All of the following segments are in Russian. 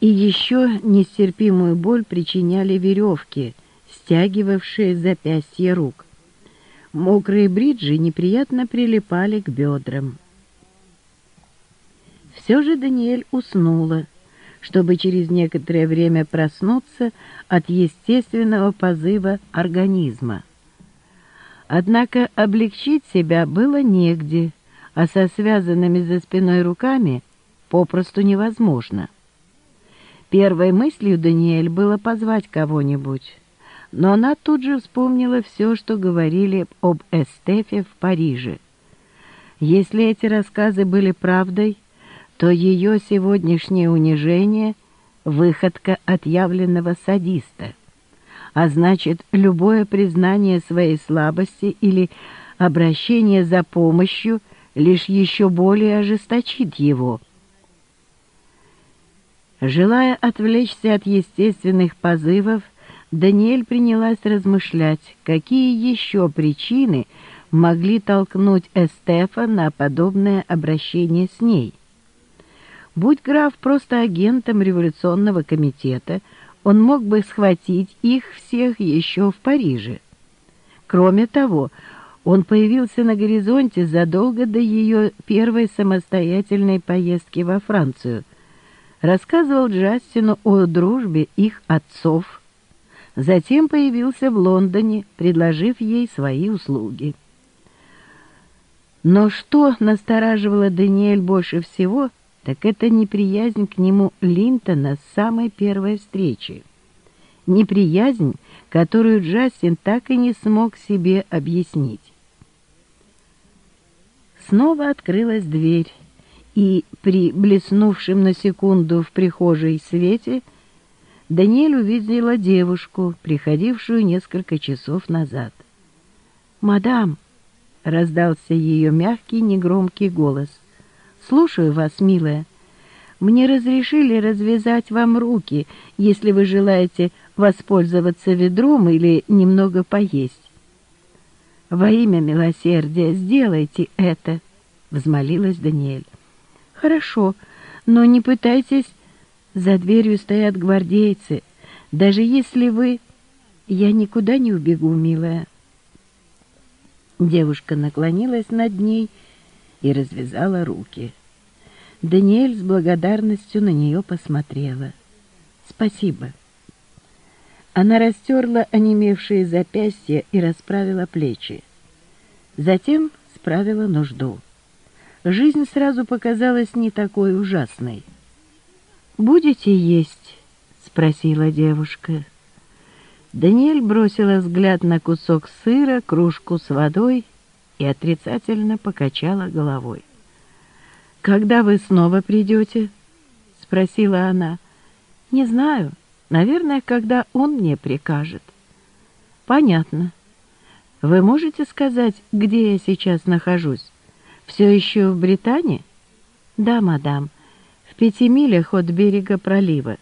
И еще нестерпимую боль причиняли веревки, стягивавшие запястья рук. Мокрые бриджи неприятно прилипали к бедрам. Все же Даниэль уснула, чтобы через некоторое время проснуться от естественного позыва организма. Однако облегчить себя было негде, а со связанными за спиной руками попросту невозможно. Первой мыслью Даниэль было позвать кого-нибудь, но она тут же вспомнила все, что говорили об Эстефе в Париже. Если эти рассказы были правдой, то ее сегодняшнее унижение — выходка отъявленного садиста. А значит, любое признание своей слабости или обращение за помощью лишь еще более ожесточит его. Желая отвлечься от естественных позывов, Даниэль принялась размышлять, какие еще причины могли толкнуть Эстефа на подобное обращение с ней. Будь граф просто агентом революционного комитета, он мог бы схватить их всех еще в Париже. Кроме того, он появился на горизонте задолго до ее первой самостоятельной поездки во Францию. Рассказывал Джастину о дружбе их отцов. Затем появился в Лондоне, предложив ей свои услуги. Но что настораживало Даниэль больше всего, так это неприязнь к нему Линтона с самой первой встречи. Неприязнь, которую Джастин так и не смог себе объяснить. Снова открылась дверь, и при блеснувшем на секунду в прихожей свете Даниэль увидела девушку, приходившую несколько часов назад. «Мадам!» — раздался ее мягкий негромкий голос — «Слушаю вас, милая. Мне разрешили развязать вам руки, если вы желаете воспользоваться ведром или немного поесть». «Во имя милосердия сделайте это», — взмолилась Даниэль. «Хорошо, но не пытайтесь...» За дверью стоят гвардейцы. Даже если вы... Я никуда не убегу, милая. Девушка наклонилась над ней и развязала руки. Даниэль с благодарностью на нее посмотрела. «Спасибо». Она растерла онемевшие запястья и расправила плечи. Затем справила нужду. Жизнь сразу показалась не такой ужасной. «Будете есть?» — спросила девушка. Даниэль бросила взгляд на кусок сыра, кружку с водой и отрицательно покачала головой. «Когда вы снова придете?» — спросила она. «Не знаю. Наверное, когда он мне прикажет». «Понятно. Вы можете сказать, где я сейчас нахожусь? Все еще в Британии?» «Да, мадам. В пяти милях от берега пролива.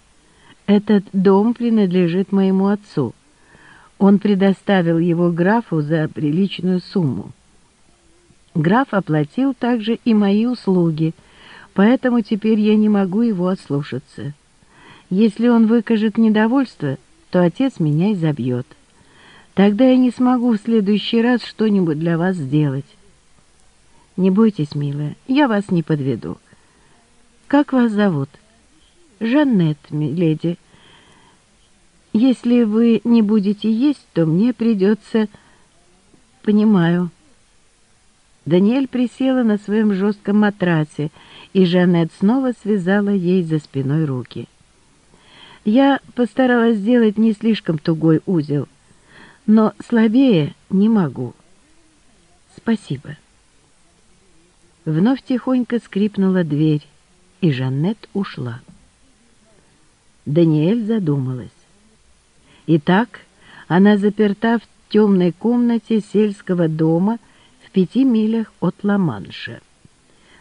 Этот дом принадлежит моему отцу. Он предоставил его графу за приличную сумму. Граф оплатил также и мои услуги, поэтому теперь я не могу его отслушаться. Если он выкажет недовольство, то отец меня изобьет. Тогда я не смогу в следующий раз что-нибудь для вас сделать. Не бойтесь, милая, я вас не подведу. Как вас зовут? Жаннет, миледи. Если вы не будете есть, то мне придется... Понимаю. Даниэль присела на своем жестком матрасе, и Жанет снова связала ей за спиной руки. Я постаралась сделать не слишком тугой узел, но слабее не могу. Спасибо. Вновь тихонько скрипнула дверь, и Жанет ушла. Даниэль задумалась. Итак, она заперта в темной комнате сельского дома, пяти милях от Ла-Манша.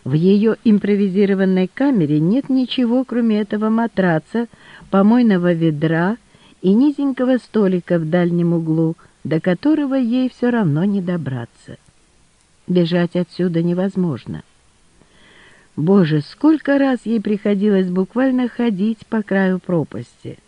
В ее импровизированной камере нет ничего, кроме этого матраца, помойного ведра и низенького столика в дальнем углу, до которого ей все равно не добраться. Бежать отсюда невозможно. Боже, сколько раз ей приходилось буквально ходить по краю пропасти.